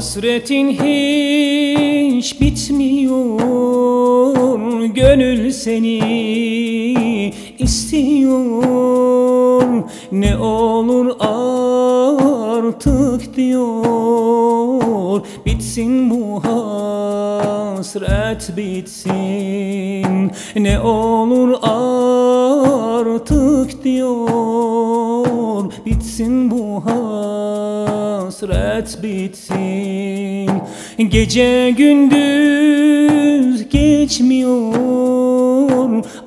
Hasretin hiç bitmiyor Gönül seni istiyor. Ne olur artık diyor Bitsin bu hasret bitsin. Ne olur artık diyor Bitsin bu hasret bitsin. Gece gündüz geçmiyor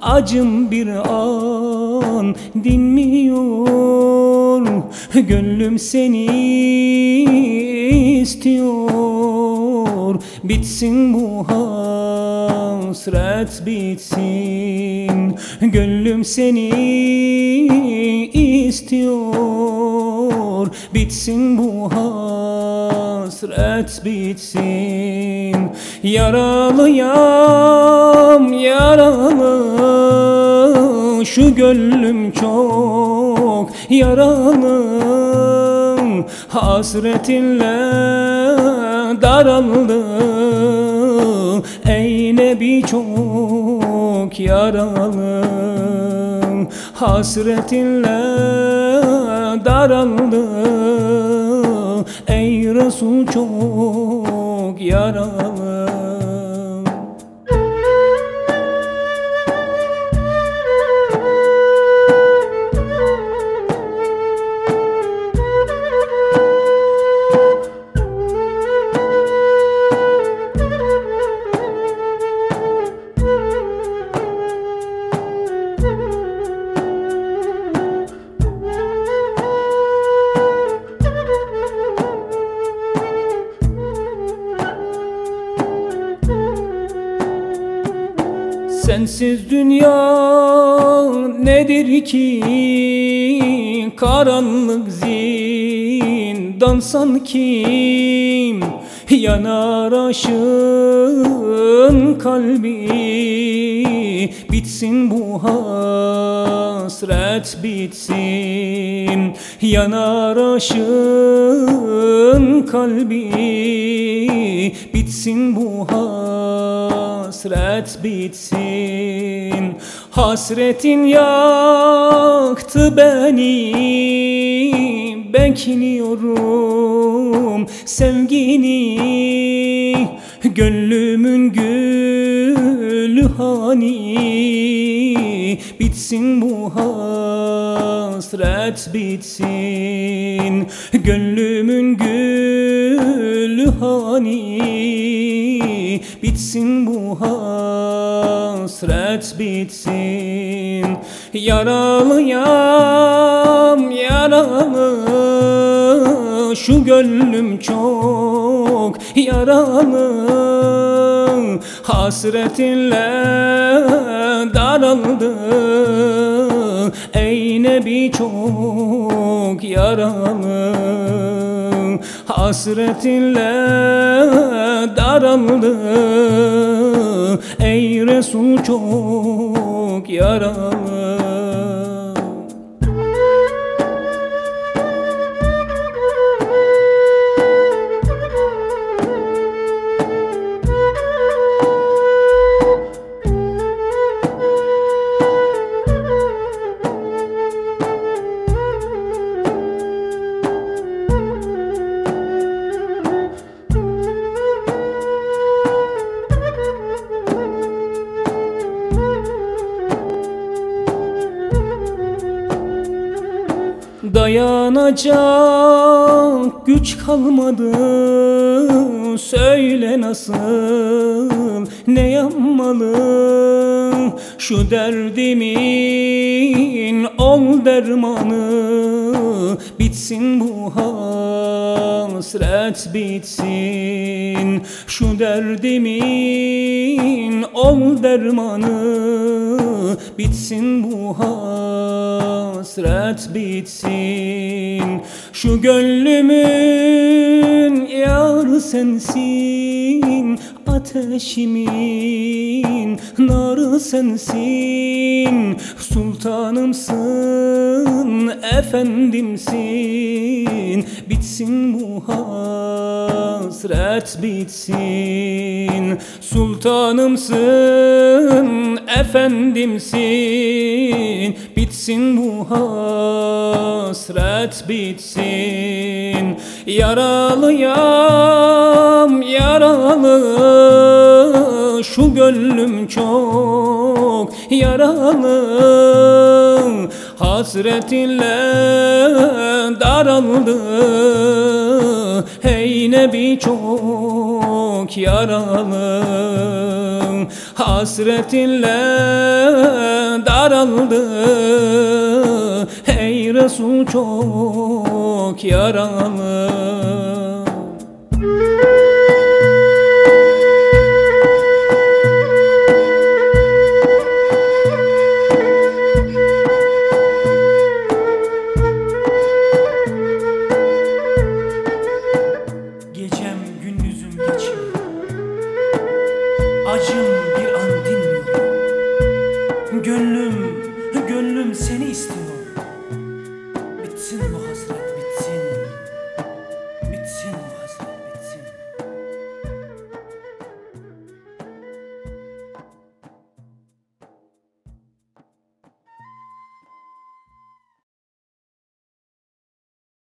Acım bir an dinmiyor. Gönlüm seni istiyor. Bitsin bu hasret bitsin. Gönlüm seni istiyor Bitsin bu hasret bitsin. Yaralıyam yaralı Şu gönlüm çok yaralı. Hasretinle daraldı Ey Nebi çok yaralı Hasretinle daraldı. Ey Resul çok yaralı Sensiz dünya nedir ki? Karanlık zindan sanki. Yanar aşığın kalbi. Bitsin bu hasret bitsin. Yanar aşığın kalbi. Bitsin bu hasret bitsin Hasretin yaktı beni. Bekliyorum sevgini Gönlümün gülü hani. Bitsin bu hasret bitsin Gönlümün gülü hani Bitsin bu hasret bitsin. Yaralıyam yaralı Şu gönlüm çok yaralı. Hasretinle daraldı Ey Nebi çok yaralı Hasretinle daraldı. Ey Resul çok yaralı Dayanacak güç kalmadı. Söyle nasıl ne yapmalı Şu derdimin ol dermanı. Bitsin bu hasret bitsin Şu derdimin ol dermanı. Bitsin bu hasret bitsin. Şu gönlümün yar sensin ateşimin narı sensin. Sultanımsın, efendimsin Bitsin bu hasret bitsin. Sultanımsın, efendimsin Bitsin bu hasret bitsin. Yaralıyam yaralı Şu gönlüm çok yaralı Hasretinle daraldı. Hey nebi çok yaralı. Hasretinle daraldı. Ey Resul çok yaralı Acım bir an dinmiyor. Gönlüm, gönlüm seni istiyor